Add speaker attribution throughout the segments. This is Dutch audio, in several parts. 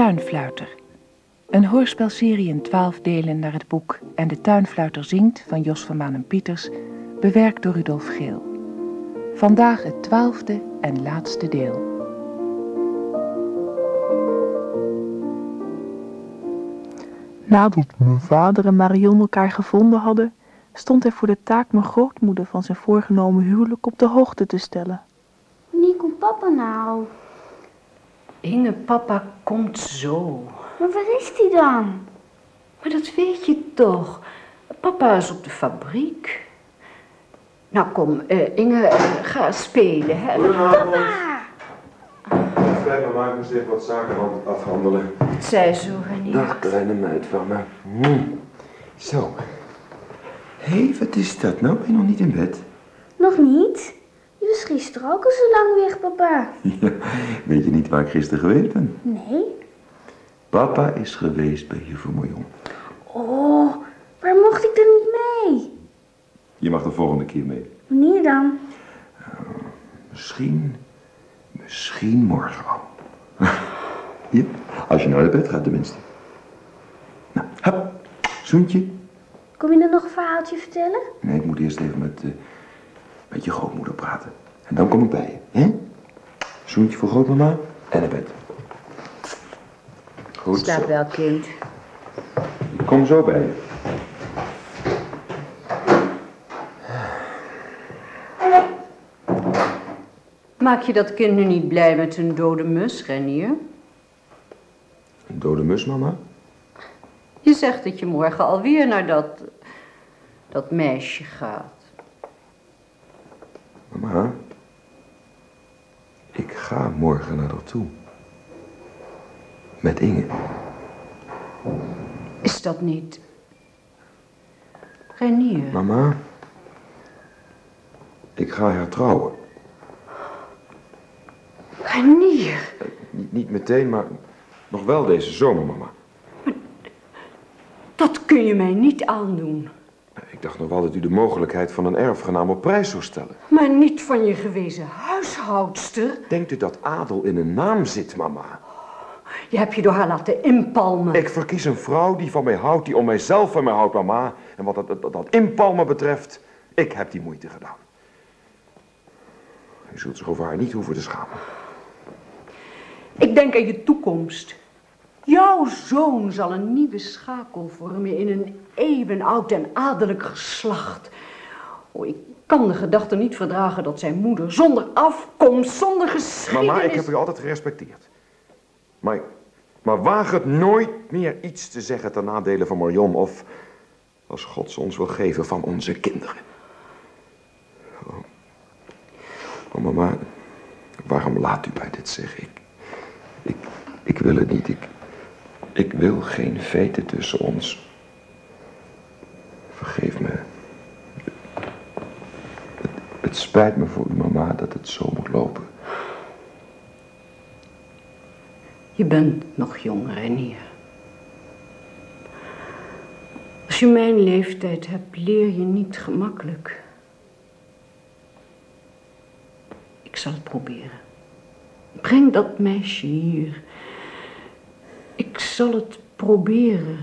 Speaker 1: De Tuinfluiter. Een hoorspelserie in twaalf delen naar het boek En de Tuinfluiter zingt van Jos van Manen Pieters, bewerkt door Rudolf Geel. Vandaag het twaalfde en laatste deel.
Speaker 2: Nadat mijn vader en Marion elkaar gevonden hadden, stond hij voor de taak mijn grootmoeder van zijn voorgenomen huwelijk op de hoogte te stellen.
Speaker 3: Wanneer komt papa nou?
Speaker 4: Inge, papa komt zo.
Speaker 3: Maar waar is hij dan?
Speaker 4: Maar dat weet je toch. Papa is op de fabriek. Nou kom, eh, Inge, eh, ga spelen, hè.
Speaker 3: Papa!
Speaker 5: Vrijdag maar eens even wat zaken aan het afhandelen.
Speaker 4: Het zij zo, Renier.
Speaker 5: Dag, kleine meid van me. Mm. Zo. Hé, hey, wat is dat nou? Ben je nog niet in bed?
Speaker 3: Nog niet? Was gisteren ook al zo lang weg, papa.
Speaker 5: Ja, weet je niet waar ik gisteren geweest ben?
Speaker 3: Nee?
Speaker 5: Papa is geweest bij je Marion.
Speaker 3: Oh, waar mocht ik dan niet mee?
Speaker 5: Je mag de volgende keer mee.
Speaker 3: Wanneer dan?
Speaker 5: Misschien, misschien morgen al. ja, als je nou naar bed gaat tenminste. Nou, hap, zoentje.
Speaker 3: Kom je dan nog een verhaaltje vertellen?
Speaker 5: Nee, ik moet eerst even met, eh, met je grootmoeder praten. En dan kom ik bij je, hè? Zoentje voor grootmama en naar bed. Goed
Speaker 4: Slaap
Speaker 5: zo.
Speaker 4: wel, kind.
Speaker 5: Ik kom zo bij je.
Speaker 4: Maak je dat kind nu niet blij met een dode mus, Renier?
Speaker 5: Een dode mus, mama?
Speaker 4: Je zegt dat je morgen alweer naar dat... dat meisje gaat.
Speaker 5: Mama, ik ga morgen naar haar toe. Met Inge.
Speaker 4: Is dat niet... Renier?
Speaker 5: Mama, ik ga haar trouwen.
Speaker 4: Renier?
Speaker 5: Niet, niet meteen, maar nog wel deze zomer, mama.
Speaker 4: Dat kun je mij niet aandoen.
Speaker 5: Ik dacht nog wel dat u de mogelijkheid van een erfgenaam op prijs zou stellen.
Speaker 4: Maar niet van je gewezen huishoudster.
Speaker 5: Denkt u dat adel in een naam zit, mama?
Speaker 4: Je hebt je door haar laten inpalmen.
Speaker 5: Ik verkies een vrouw die van mij houdt, die om mijzelf van mij houdt, mama. En wat dat, dat, dat inpalmen betreft, ik heb die moeite gedaan. U zult zich over haar niet hoeven te schamen.
Speaker 4: Ik denk aan je toekomst. Jouw zoon zal een nieuwe schakel vormen in een eeuwenoud en adellijk geslacht. Oh, ik kan de gedachte niet verdragen dat zijn moeder zonder afkomst, zonder geschiedenis...
Speaker 5: Mama, ik heb u altijd gerespecteerd. Maar, maar waag het nooit meer iets te zeggen ten nadele van Marion of, als God ze ons wil geven, van onze kinderen. Oh, oh mama, waarom laat u mij dit zeggen? Ik, ik, ik wil het niet. Ik, ik wil geen feiten tussen ons. Vergeef me. Het, spijt me voor u, mama, dat het zo moet lopen.
Speaker 4: Je bent nog jong, Renier. Als je mijn leeftijd hebt, leer je niet gemakkelijk. Ik zal het proberen. Breng dat meisje hier. Ik zal het proberen.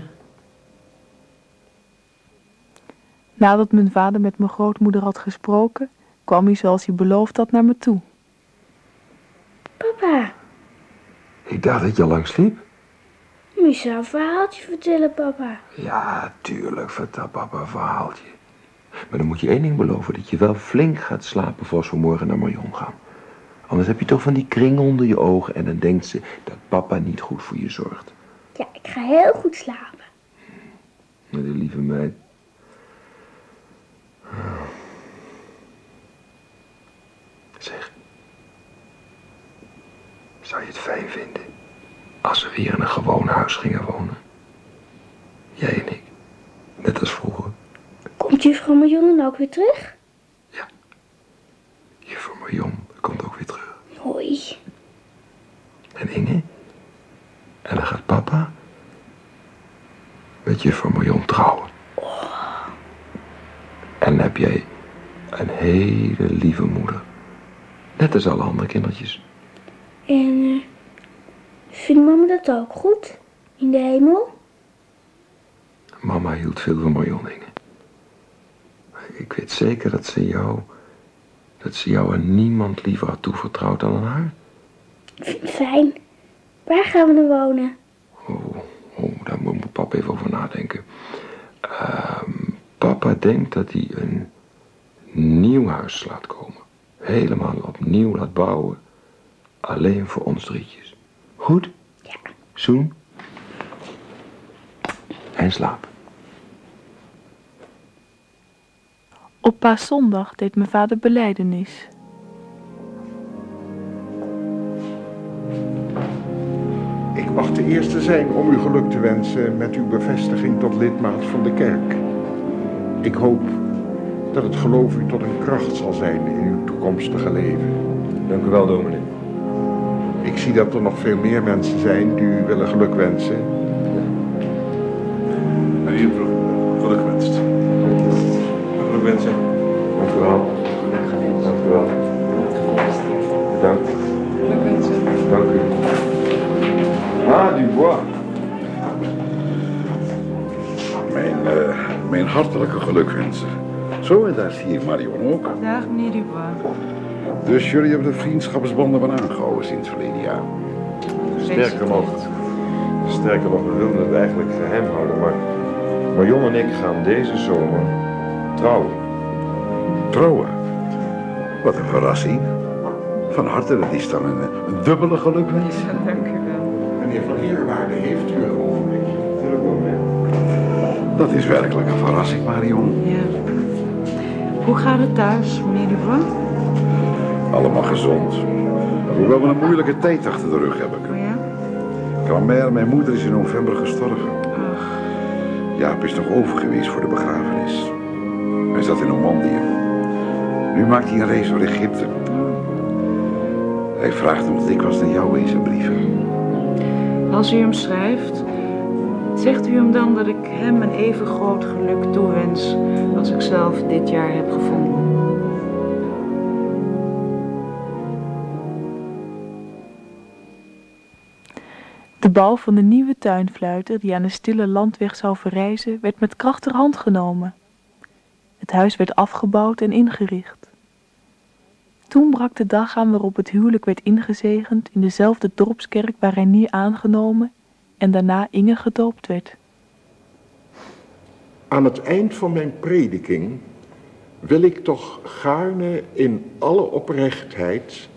Speaker 2: Nadat mijn vader met mijn grootmoeder had gesproken, kwam hij zoals hij beloofd had naar me toe.
Speaker 3: Papa,
Speaker 5: Ik dacht dat je al lang sliep.
Speaker 3: je zou een verhaaltje vertellen, papa.
Speaker 5: Ja, tuurlijk, vertel papa een verhaaltje. Maar dan moet je één ding beloven, dat je wel flink gaat slapen voor als we morgen naar Marion gaan. Anders heb je toch van die kring onder je ogen en dan denkt ze dat papa niet goed voor je zorgt.
Speaker 3: Ja, ik ga heel goed slapen.
Speaker 5: Met die lieve meid. Zeg. Zou je het fijn vinden als we weer in een gewoon huis gingen wonen? Jij en ik. Net als vroeger.
Speaker 3: Komt juffrouw Marion dan ook weer terug?
Speaker 5: Juffrouw Marion komt ook weer terug.
Speaker 3: Hoi.
Speaker 5: En Inge? En dan gaat papa juffrouw Marion trouwen. En heb jij een hele lieve moeder. Net als alle andere kindertjes.
Speaker 3: En eh, Vindt mama dat ook goed? In de hemel?
Speaker 5: Mama hield veel van Marion Inge. Ik weet zeker dat ze jou... dat ze jou aan niemand liever had toevertrouwd dan aan haar.
Speaker 3: Fijn. Waar gaan we dan wonen?
Speaker 5: Oh, oh daar moet papa even over nadenken. Ehm, papa denkt dat hij een nieuw huis laat komen. Helemaal opnieuw laat bouwen. Alleen voor ons drietjes. Goed?
Speaker 3: Ja.
Speaker 5: Zoen. En slaap.
Speaker 2: Op paaszondag deed mijn vader beleidenis.
Speaker 6: Mag de eerste zijn om u geluk te wensen met uw bevestiging tot lidmaat van de kerk. Ik hoop dat het geloof u tot een kracht zal zijn in uw toekomstige leven.
Speaker 5: Dank u wel, dominee.
Speaker 6: Ik zie dat er nog veel meer mensen zijn die u willen geluk wensen.
Speaker 7: En hier geluk gewenst. Geluk wensen.
Speaker 5: Dank u wel.
Speaker 7: Mijn, eh, mijn hartelijke gelukwensen. Zo, en daar zie ik Marion ook.
Speaker 8: Dag, meneer Dubois.
Speaker 7: Dus jullie hebben de vriendschapsbanden van aangehouden sinds verleden jaar.
Speaker 5: Sterker nog, sterker nog, we wilden het eigenlijk geheim houden, maar Marion en ik gaan deze zomer trouwen.
Speaker 7: Trouwen. Wat een verrassing. Van harte, dat is dan een, een dubbele gelukwens.
Speaker 8: Ja, dank u wel.
Speaker 6: Meneer Van Eerwaarde, heeft u een ogenblikje?
Speaker 7: Dat is werkelijk een verrassing, Marion.
Speaker 8: Ja. Hoe gaat het thuis, meneer Dubois?
Speaker 7: Allemaal gezond. Hoewel we een moeilijke tijd achter de rug hebben.
Speaker 8: Oh ja?
Speaker 7: Mijn moeder, is in november gestorven.
Speaker 8: Ach,
Speaker 7: Jaap is nog over geweest voor de begrafenis. Hij zat in Normandië. Nu maakt hij een race door Egypte. Hij vraagt nog dikwijls naar jou in zijn brieven.
Speaker 8: Als u hem schrijft, zegt u hem dan dat ik hem een even groot geluk toewens als ik zelf dit jaar heb gevonden.
Speaker 2: De bouw van de nieuwe tuinfluiter die aan de stille landweg zou verrijzen, werd met krachterhand genomen. Het huis werd afgebouwd en ingericht. Toen brak de dag aan waarop het huwelijk werd ingezegend in dezelfde dorpskerk waar Reinier aangenomen en daarna Inge gedoopt werd.
Speaker 6: Aan het eind van mijn prediking wil ik toch gaarne in alle oprechtheid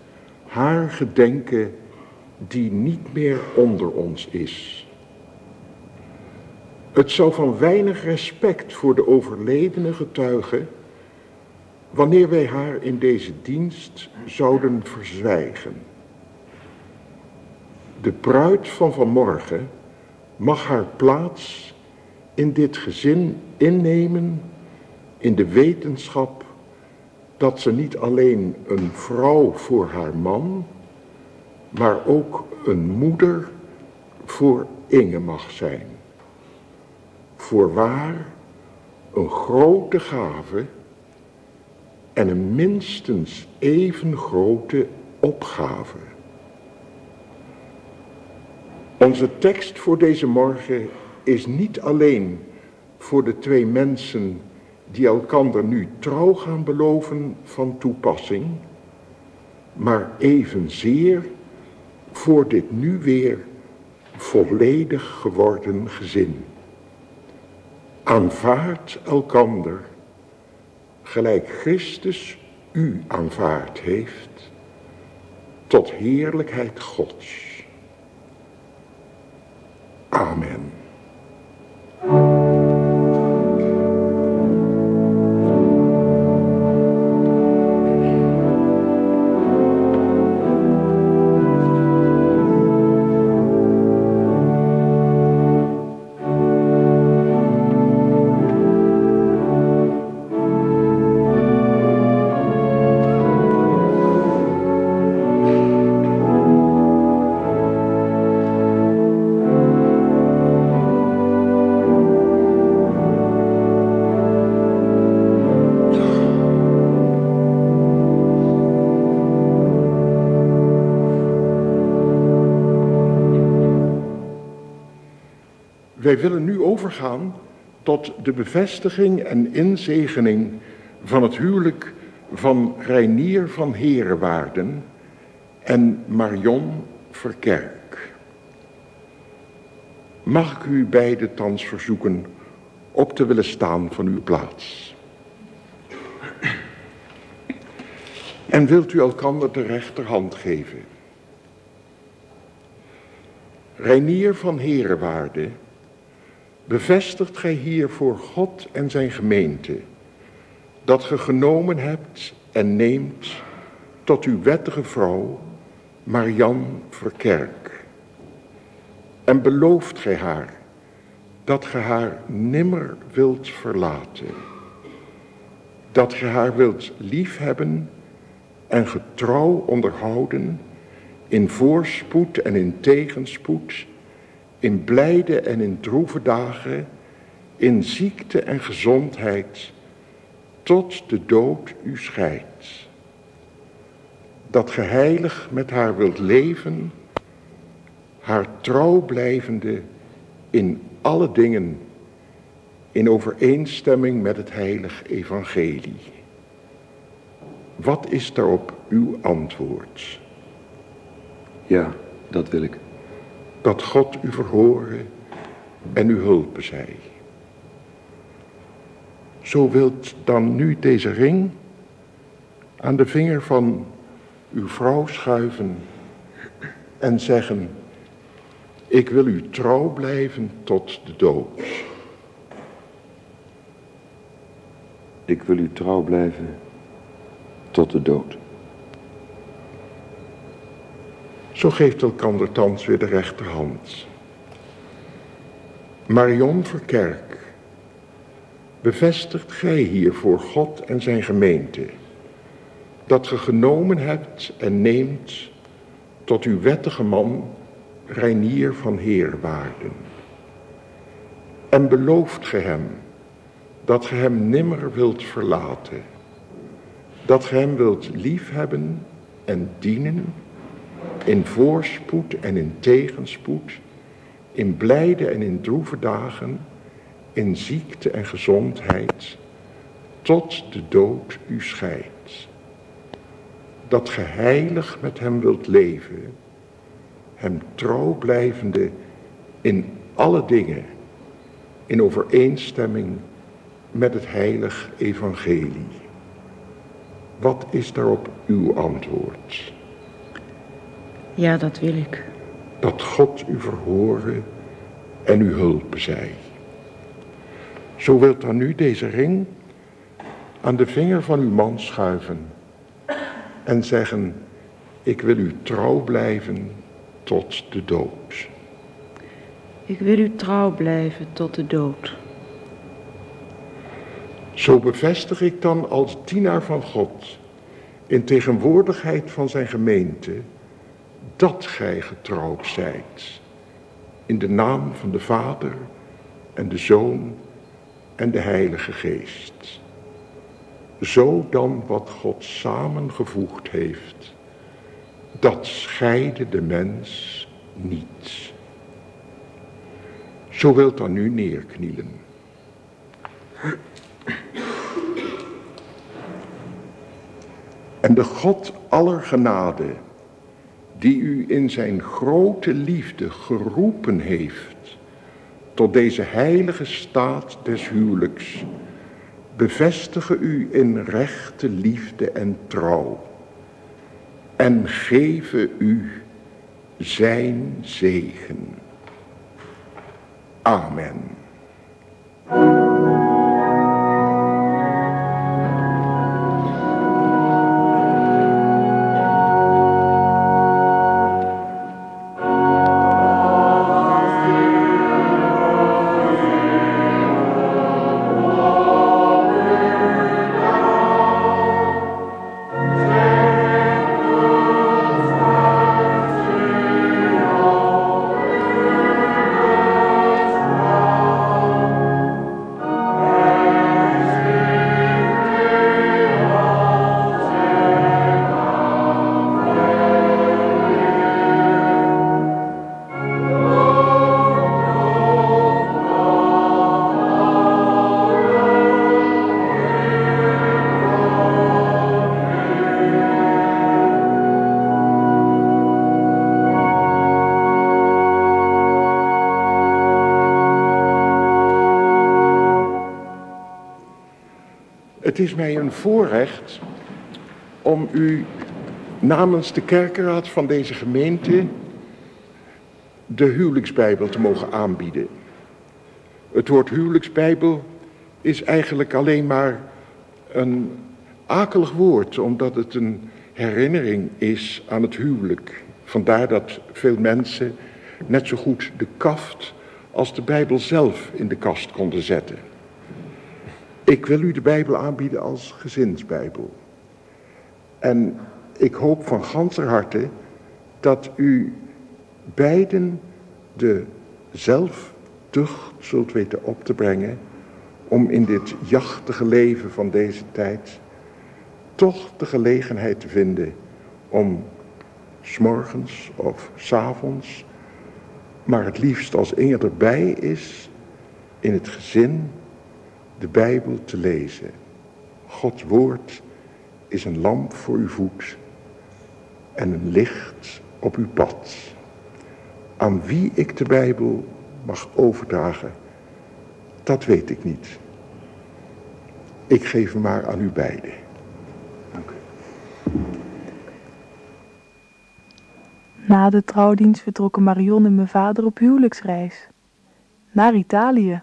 Speaker 6: haar gedenken die niet meer onder ons is. Het zou van weinig respect voor de overledene getuige wanneer wij haar in deze dienst zouden verzwijgen. De bruid van vanmorgen mag haar plaats in dit gezin innemen in de wetenschap dat ze niet alleen een vrouw voor haar man, maar ook een moeder voor Inge mag zijn. Voorwaar een grote gave en een minstens even grote opgave. Onze tekst voor deze morgen is niet alleen voor de twee mensen die elkander nu trouw gaan beloven van toepassing, maar evenzeer voor dit nu weer volledig geworden gezin. Aanvaard elkander, gelijk Christus u aanvaard heeft, tot heerlijkheid Gods. Amen. Wij willen nu overgaan tot de bevestiging en inzegening van het huwelijk van Reinier van Herenwaarden en Marion Verkerk. Mag ik u beiden thans verzoeken op te willen staan van uw plaats? En wilt u elkander de rechterhand geven? Reinier van Herenwaarde, bevestigt gij hier voor God en zijn gemeente dat ge genomen hebt en neemt tot uw wettige vrouw Marian Verkerk. En belooft gij haar dat ge haar nimmer wilt verlaten. Dat ge haar wilt liefhebben en getrouw onderhouden in voorspoed en in tegenspoed, in blijde en in droeve dagen, in ziekte en gezondheid, tot de dood u scheidt. Dat ge heilig met haar wilt leven, haar trouw blijvende in alle dingen, in overeenstemming met het heilig evangelie. Wat is daarop uw antwoord?
Speaker 9: Ja, dat wil ik.
Speaker 6: Dat God u verhoren en u hulpen zij. Zo wilt dan nu deze ring aan de vinger van uw vrouw schuiven en zeggen, ik wil u trouw blijven tot de dood.
Speaker 9: Ik wil u trouw blijven tot de dood.
Speaker 6: Zo geeft elkander thans weer de rechterhand. Marion Verkerk, bevestigt gij hier voor God en zijn gemeente, dat ge genomen hebt en neemt tot uw wettige man Reinier van Heerwaarden. En belooft ge hem dat ge hem nimmer wilt verlaten, dat ge hem wilt liefhebben en dienen in voorspoed en in tegenspoed, in blijde en in droeve dagen, in ziekte en gezondheid, tot de dood u scheidt. Dat ge heilig met hem wilt leven, hem trouw blijvende in alle dingen, in overeenstemming met het heilig evangelie. Wat is daarop uw antwoord?
Speaker 8: Ja, dat wil ik.
Speaker 6: Dat God u verhoren en u hulpen zij. Zo wilt dan nu deze ring aan de vinger van uw man schuiven en zeggen, ik wil u trouw blijven tot de dood.
Speaker 8: Ik wil u trouw blijven tot de dood.
Speaker 6: Zo bevestig ik dan als dienaar van God in tegenwoordigheid van zijn gemeente dat gij getrouwd zijt. In de naam van de Vader en de Zoon en de Heilige Geest. Zo dan wat God samengevoegd heeft, dat scheide de mens niet. Zo wilt dan nu neerknielen. En de God aller genade, die u in zijn grote liefde geroepen heeft tot deze heilige staat des huwelijks, bevestige u in rechte liefde en trouw en geven u zijn zegen. Amen. Is mij een voorrecht om u namens de kerkenraad van deze gemeente de huwelijksbijbel te mogen aanbieden. Het woord huwelijksbijbel is eigenlijk alleen maar een akelig woord, omdat het een herinnering is aan het huwelijk. Vandaar dat veel mensen net zo goed de kaft als de Bijbel zelf in de kast konden zetten. Ik wil u de Bijbel aanbieden als gezinsbijbel. En ik hoop van ganser harte dat u beiden de zelftucht zult weten op te brengen om in dit jachtige leven van deze tijd toch de gelegenheid te vinden om s'morgens of s'avonds, maar het liefst als Inge erbij is, in het gezin de Bijbel te lezen. Gods woord is een lamp voor uw voet en een licht op uw pad. Aan wie ik de Bijbel mag overdragen, dat weet ik niet. Ik geef hem maar aan u beiden. Dank u.
Speaker 2: Na de trouwdienst vertrokken Marion en mijn vader op huwelijksreis. Naar Italië.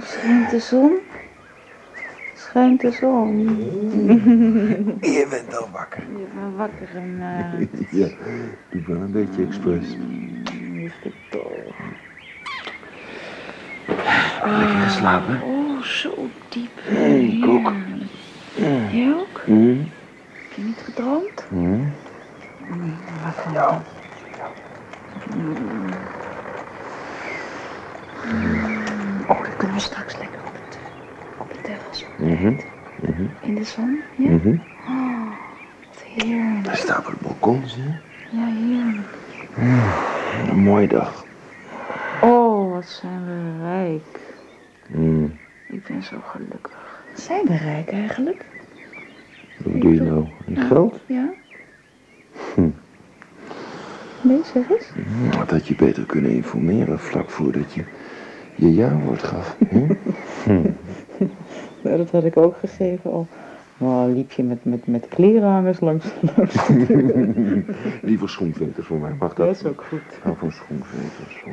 Speaker 8: Schijnt de zon? Schijnt de zon?
Speaker 5: Je bent al wakker.
Speaker 8: Je bent wakker gemaakt.
Speaker 5: Ja, doe wel een beetje expres. Lekker geslapen?
Speaker 8: Oh, zo diep.
Speaker 5: ik ook.
Speaker 8: Heerlijk. Jij ook?
Speaker 5: Hm? Mhm. Mhm.
Speaker 8: In de zon? Ja?
Speaker 5: Mhm.
Speaker 8: Oh, wat heerlijk.
Speaker 5: Hij staat op het balkon, zie je?
Speaker 8: Ja, heerlijk.
Speaker 5: Een mooie dag.
Speaker 8: Oh, wat zijn we rijk.
Speaker 5: Hm.
Speaker 8: Ik ben zo gelukkig. Zijn we rijk eigenlijk?
Speaker 5: Wat bedoel je nou? In geld?
Speaker 8: Ja.
Speaker 5: Hm.
Speaker 8: Nee, zeg eens.
Speaker 5: Wat had je beter kunnen informeren vlak voordat je je jaarwoord gaf. Hm? Hm.
Speaker 8: Dat had ik ook gegeven al. Oh, liep je met, met, met klerenhangers langs, langs de deur.
Speaker 5: Liever schoenveters voor mij, mag dat?
Speaker 8: Dat is ook goed.
Speaker 5: Ik hou van schoenveters.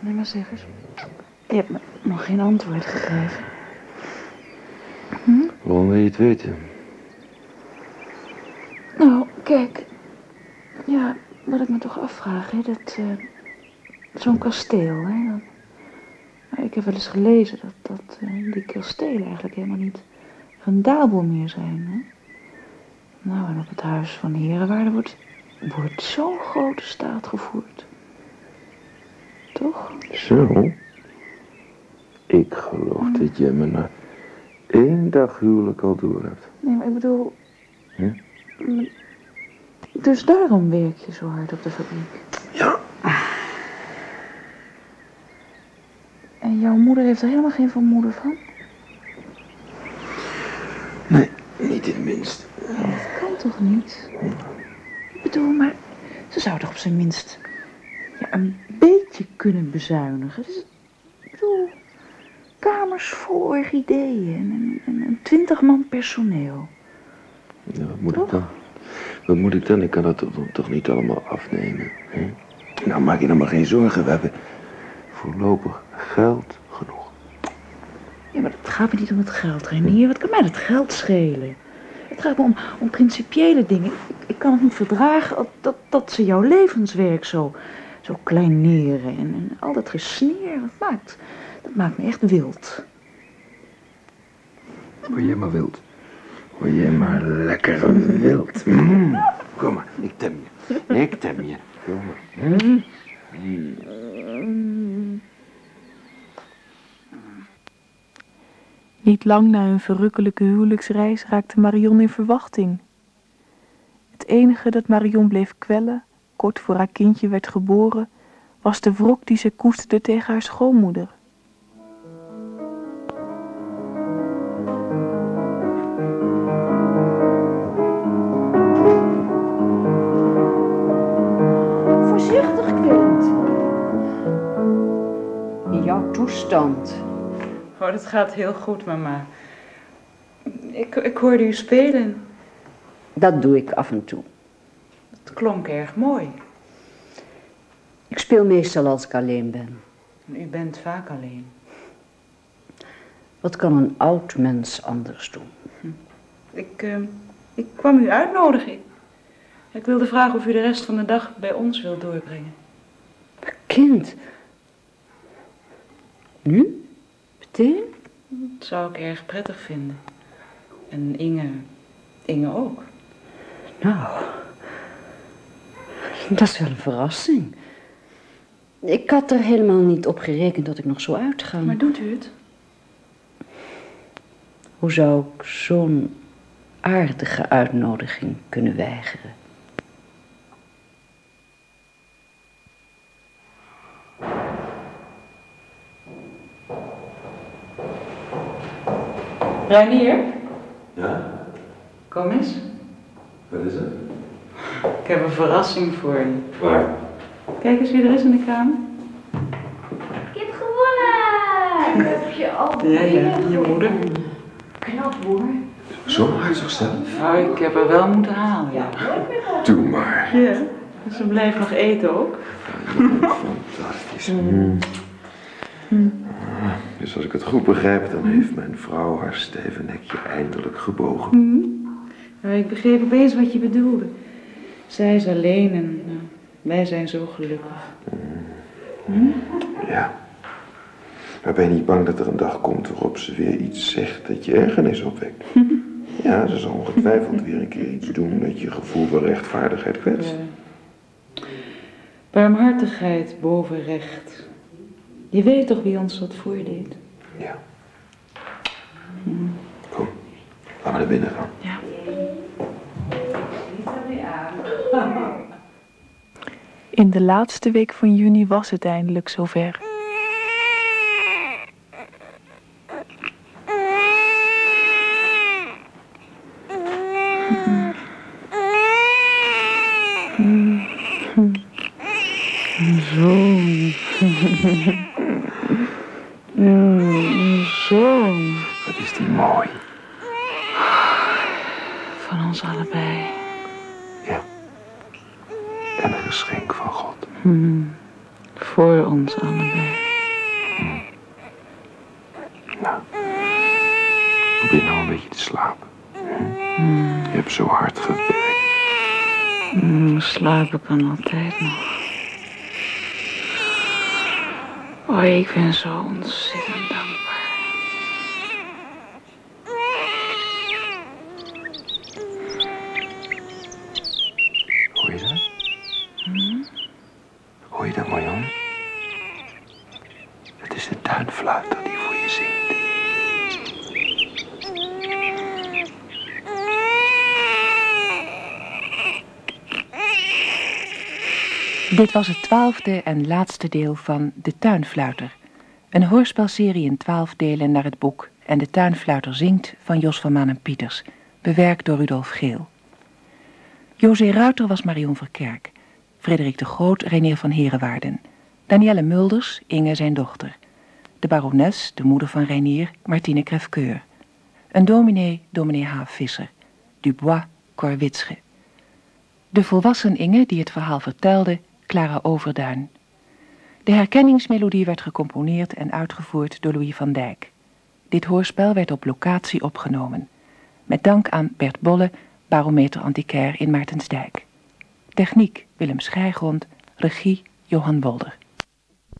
Speaker 8: Nee, maar zeg eens. Je hebt me nog geen antwoord gegeven.
Speaker 5: Waarom wil je het weten?
Speaker 8: Nou, kijk. Ja, wat ik me toch afvraag, hè, dat... eh, Zo'n kasteel, hè. Dat, ik heb wel eens gelezen dat, dat eh, die kastelen eigenlijk helemaal niet rendabel meer zijn, hè. Nou, en op het huis van Herenwaarde wordt, wordt zo'n grote staat gevoerd. Toch?
Speaker 5: Zo? Ik geloof dat jij me na één dag huwelijk al door hebt.
Speaker 8: Nee, maar ik bedoel... M- Dus daarom werk je zo hard op de fabriek.
Speaker 5: Ja.
Speaker 8: En jouw moeder heeft er helemaal geen vermoeden van?
Speaker 5: Nee, niet in het minst.
Speaker 8: Dat kan toch niet? Ik bedoel, maar ze zou toch op zijn minst ja, een beetje kunnen bezuinigen. Dus, ik bedoel, kamers vol orchideeën en, en, en twintig man personeel.
Speaker 5: Ja, wat moet ik dan? Wat moet ik dan? Ik kan dat toch, toch niet allemaal afnemen. Hè? Nou, maak je dan maar geen zorgen. We hebben voorlopig geld genoeg.
Speaker 8: Ja, maar het gaat me niet om het geld, Renier. Wat kan mij dat geld schelen? Het gaat me om, om principiële dingen. Ik, ik kan het niet verdragen dat, dat, ze jouw levenswerk zo, zo kleineren. En, en al dat gesneer, dat maakt, dat maakt me echt wild.
Speaker 5: Word jij maar wild. Word jij maar lekker wild. Mm. Kom maar, ik tem je. Ik tem je. Kom maar. Mm.
Speaker 2: Niet lang na hun verrukkelijke huwelijksreis raakte Marion in verwachting. Het enige dat Marion bleef kwellen, kort voor haar kindje werd geboren, was de wrok die ze koesterde tegen haar schoonmoeder.
Speaker 4: Voorzichtig, kind. In jouw toestand.
Speaker 8: Oh, dat gaat heel goed, mama. Ik, ik hoorde u spelen.
Speaker 4: Dat doe ik af en toe.
Speaker 8: Het klonk erg mooi.
Speaker 4: Ik speel meestal als ik alleen ben.
Speaker 8: U bent vaak alleen.
Speaker 4: Wat kan een oud mens anders doen?
Speaker 8: Ik, eh, ik kwam u uitnodigen. Ik wilde vragen of u de rest van de dag bij ons wilt doorbrengen.
Speaker 4: Kind. Nu? Meteen?
Speaker 8: Dat zou ik erg prettig vinden. En Inge, Inge ook.
Speaker 4: Nou, dat is wel een verrassing. Ik had er helemaal niet op gerekend dat ik nog zo uitga.
Speaker 8: Maar doet u het?
Speaker 4: Hoe zou ik zo'n aardige uitnodiging kunnen weigeren?
Speaker 8: Reinier,
Speaker 5: Ja?
Speaker 8: kom eens.
Speaker 5: Wat is het?
Speaker 8: Ik heb een verrassing voor je.
Speaker 5: Waar?
Speaker 8: Kijk eens wie er is in de kamer.
Speaker 10: Ik heb gewonnen! Ik heb je al
Speaker 8: Ja, ja, je moeder.
Speaker 10: Knap hoor.
Speaker 5: Zo zo snel?
Speaker 8: Nou, ik heb haar wel moeten halen. Ja,
Speaker 5: Doe maar.
Speaker 8: ja. Dus ze blijft nog eten ook.
Speaker 5: Fantastisch. Mm. Dus als ik het goed begrijp, dan heeft mijn vrouw haar stijve nekje eindelijk gebogen.
Speaker 8: Nou, ik begreep opeens wat je bedoelde. Zij is alleen en nou, wij zijn zo gelukkig.
Speaker 5: Ja. Maar ben je niet bang dat er een dag komt waarop ze weer iets zegt dat je ergernis opwekt? Ja, ze zal ongetwijfeld weer een keer iets doen dat je gevoel van rechtvaardigheid kwetst.
Speaker 8: Ja. Barmhartigheid boven recht. Je weet toch wie ons dat voordeed?
Speaker 5: Ja. Kom, laten we naar binnen gaan.
Speaker 8: Ja.
Speaker 2: In de laatste week van juni was het eindelijk zover.
Speaker 5: Wat is die mooi.
Speaker 8: Van ons allebei.
Speaker 5: Ja. En een geschenk van God.
Speaker 8: Voor ons allebei.
Speaker 5: Nou, probeer nou een beetje te slapen. Je hebt zo hard gewerkt.
Speaker 8: Mm, slapen kan altijd nog. Oh, ik ben zo ontzettend dankbaar.
Speaker 5: Hoor je dat? Hoor je dat, Marjan? Het is de tuinfluiter die voor je zingt.
Speaker 1: Dit was het twaalfde en laatste deel van De Tuinfluiter. Een hoorspelserie in twaalf delen naar het boek En de Tuinfluiter zingt van Jos van Maan en Pieters, bewerkt door Rudolf Geel. José Ruiter was Marion Verkerk, Frederik de Groot Reinier van Herenwaarden, Danielle Mulders, Inge zijn dochter, de barones, de moeder van Reinier, Martine Crèveceur, een dominee, dominee H. Visser, Dubois, Cor Witsche. De volwassen Inge die het verhaal vertelde, Clara Overduin. De herkenningsmelodie werd gecomponeerd en uitgevoerd door Louis van Dijk. Dit hoorspel werd op locatie opgenomen. Met dank aan Bert Bolle, barometer antiquair in Maartensdijk. Techniek Willem Schijgrond, regie Johan Wolder.